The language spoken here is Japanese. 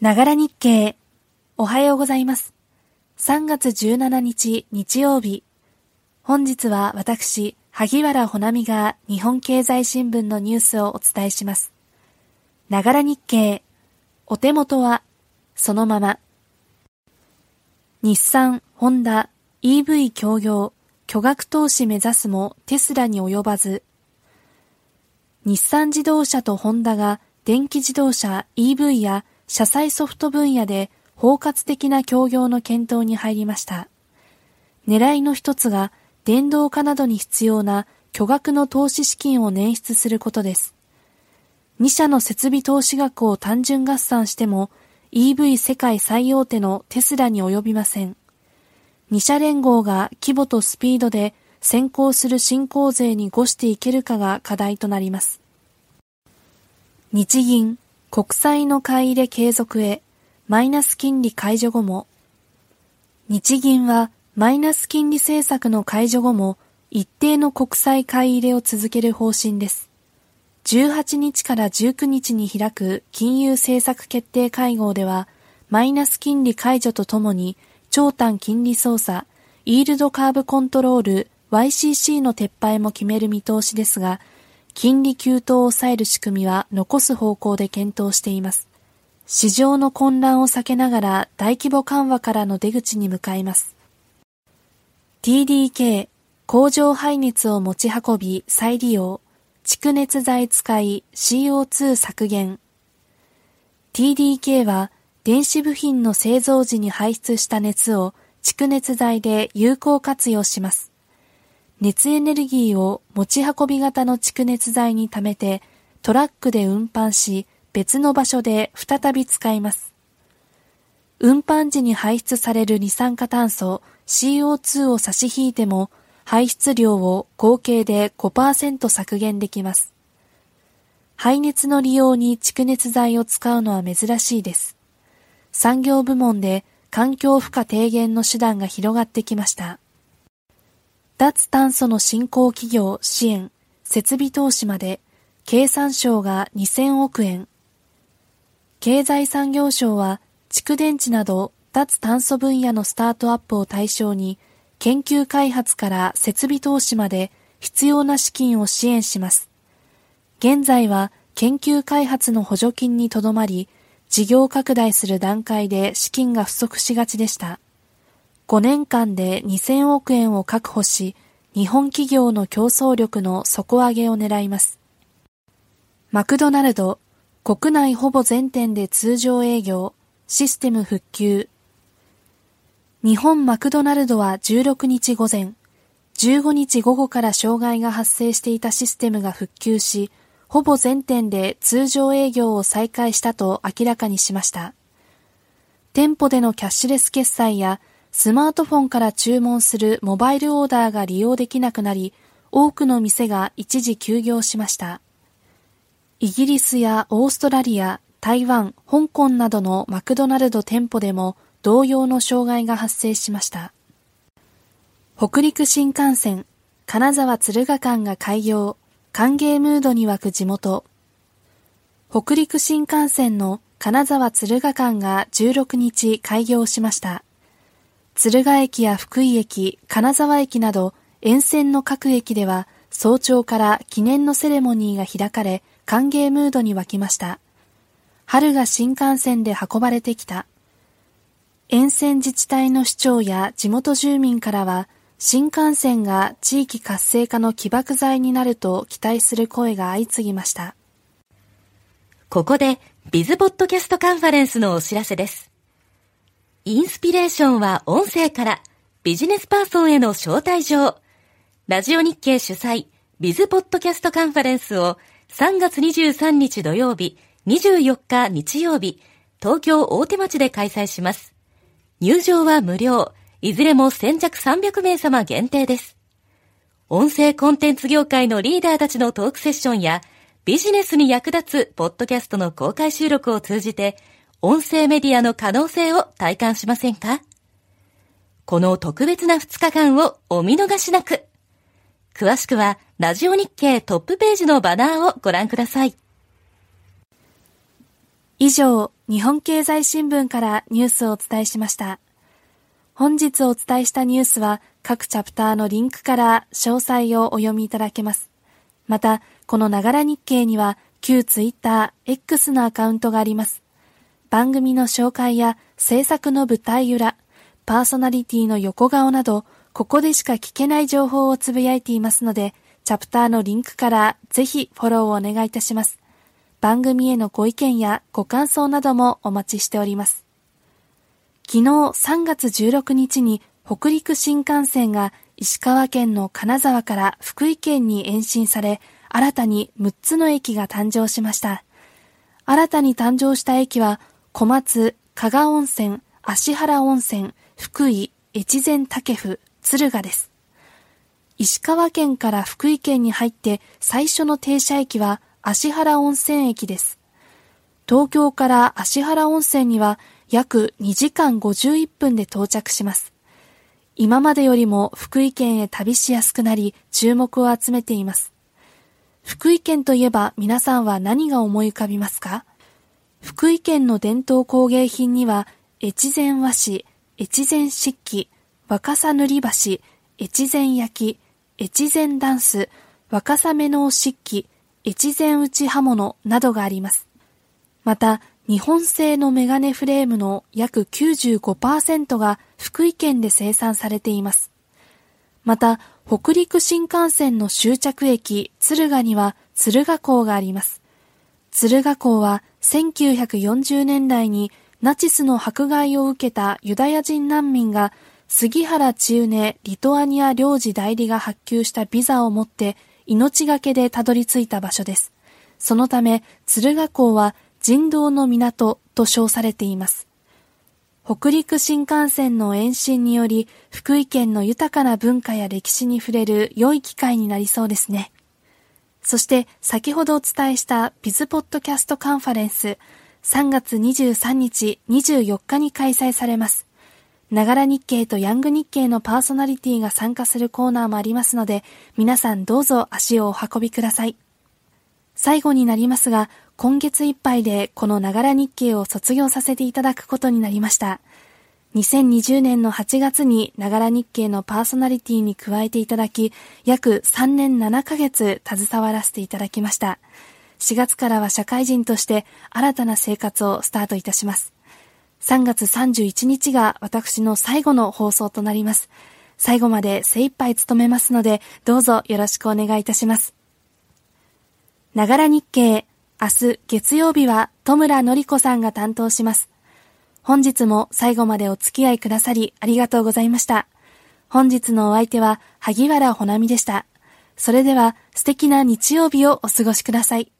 ながら日経。おはようございます。3月17日日曜日。本日は私、萩原ほなみが日本経済新聞のニュースをお伝えします。ながら日経。お手元は、そのまま。日産、ホンダ、EV 協業、巨額投資目指すもテスラに及ばず。日産自動車とホンダが電気自動車 EV や車載ソフト分野で包括的な協業の検討に入りました。狙いの一つが電動化などに必要な巨額の投資資金を捻出することです。2社の設備投資額を単純合算しても EV 世界最大手のテスラに及びません。2社連合が規模とスピードで先行する新興税に誤していけるかが課題となります。日銀、国債の買い入れ継続へ、マイナス金利解除後も、日銀はマイナス金利政策の解除後も一定の国債買い入れを続ける方針です。18日から19日に開く金融政策決定会合では、マイナス金利解除とともに長短金利操作、イールドカーブコントロール YCC の撤廃も決める見通しですが、金利急騰を抑える仕組みは残す方向で検討しています。市場の混乱を避けながら大規模緩和からの出口に向かいます。TDK 工場排熱を持ち運び再利用蓄熱材使い CO2 削減 TDK は電子部品の製造時に排出した熱を蓄熱材で有効活用します。熱エネルギーを持ち運び型の蓄熱材に貯めてトラックで運搬し別の場所で再び使います。運搬時に排出される二酸化炭素 CO2 を差し引いても排出量を合計で5%削減できます。排熱の利用に蓄熱材を使うのは珍しいです。産業部門で環境負荷低減の手段が広がってきました。脱炭素の新興企業支援、設備投資まで、経産省が2000億円。経済産業省は、蓄電池など脱炭素分野のスタートアップを対象に、研究開発から設備投資まで必要な資金を支援します。現在は研究開発の補助金にとどまり、事業拡大する段階で資金が不足しがちでした。5年間で2000億円を確保し、日本企業の競争力の底上げを狙います。マクドナルド、国内ほぼ全店で通常営業、システム復旧。日本マクドナルドは16日午前、15日午後から障害が発生していたシステムが復旧し、ほぼ全店で通常営業を再開したと明らかにしました。店舗でのキャッシュレス決済やスマートフォンから注文するモバイルオーダーが利用できなくなり、多くの店が一時休業しました。イギリスやオーストラリア、台湾、香港などのマクドナルド店舗でも同様の障害が発生しました。北陸新幹線、金沢敦賀間が開業、歓迎ムードに沸く地元。北陸新幹線の金沢敦賀間が16日開業しました。敦賀駅や福井駅、金沢駅など沿線の各駅では早朝から記念のセレモニーが開かれ歓迎ムードに沸きました。春が新幹線で運ばれてきた。沿線自治体の市長や地元住民からは新幹線が地域活性化の起爆剤になると期待する声が相次ぎました。ここで、ビズポッドキャストカンファレンスのお知らせです。インスピレーションは音声から、ビジネスパーソンへの招待状。ラジオ日経主催、ビズポッドキャストカンファレンスを3月23日土曜日、24日日曜日、東京大手町で開催します。入場は無料。いずれも先着300名様限定です。音声コンテンツ業界のリーダーたちのトークセッションや、ビジネスに役立つポッドキャストの公開収録を通じて、音声メディアの可能性を体感しませんか？この特別な2日間をお見逃しなく。詳しくは、ラジオ日経トップページのバナーをご覧ください。以上、日本経済新聞からニュースをお伝えしました。本日お伝えしたニュースは各チャプターのリンクから詳細をお読みいただけます。また、このながら日経には旧ツイッター X のアカウントがあります。番組の紹介や制作の舞台裏、パーソナリティの横顔など、ここでしか聞けない情報をつぶやいていますので、チャプターのリンクからぜひフォローをお願いいたします。番組へのご意見やご感想などもお待ちしております。昨日3月16日に北陸新幹線が石川県の金沢から福井県に延伸され、新たに6つの駅が誕生しました。新たに誕生した駅は、小松、加賀温泉、芦原温泉、福井、越前竹府、敦賀です。石川県から福井県に入って最初の停車駅は芦原温泉駅です。東京から芦原温泉には約2時間51分で到着します。今までよりも福井県へ旅しやすくなり注目を集めています。福井県といえば皆さんは何が思い浮かびますか？福井県の伝統工芸品には越前和紙、越前漆器、若狭塗り橋、越前焼き、越前ダンス、若狭目の漆器、越前打ち刃物などがあります。また、日本製のメガネフレームの約95%が福井県で生産されています。また、北陸新幹線の終着駅、敦賀には敦賀港があります。敦賀港は1940年代にナチスの迫害を受けたユダヤ人難民が杉原千畝リトアニア領事代理が発給したビザを持って命がけでたどり着いた場所です。そのため、敦賀港は人道の港と称されています。北陸新幹線の延伸により、福井県の豊かな文化や歴史に触れる良い機会になりそうですね。そして先ほどお伝えしたビズポッドキャストカンファレンス3月23日24日に開催されます。ながら日経とヤング日経のパーソナリティが参加するコーナーもありますので、皆さんどうぞ足をお運びください。最後になりますが、今月いっぱいでこのながら日経を卒業させていただくことになりました。2020年の8月にながら日経のパーソナリティに加えていただき、約3年7ヶ月携わらせていただきました。4月からは社会人として新たな生活をスタートいたします。3月31日が私の最後の放送となります。最後まで精一杯務めますので、どうぞよろしくお願いいたします。ながら日経、明日月曜日は戸村のり子さんが担当します。本日も最後までお付き合いくださりありがとうございました。本日のお相手は萩原ほなみでした。それでは素敵な日曜日をお過ごしください。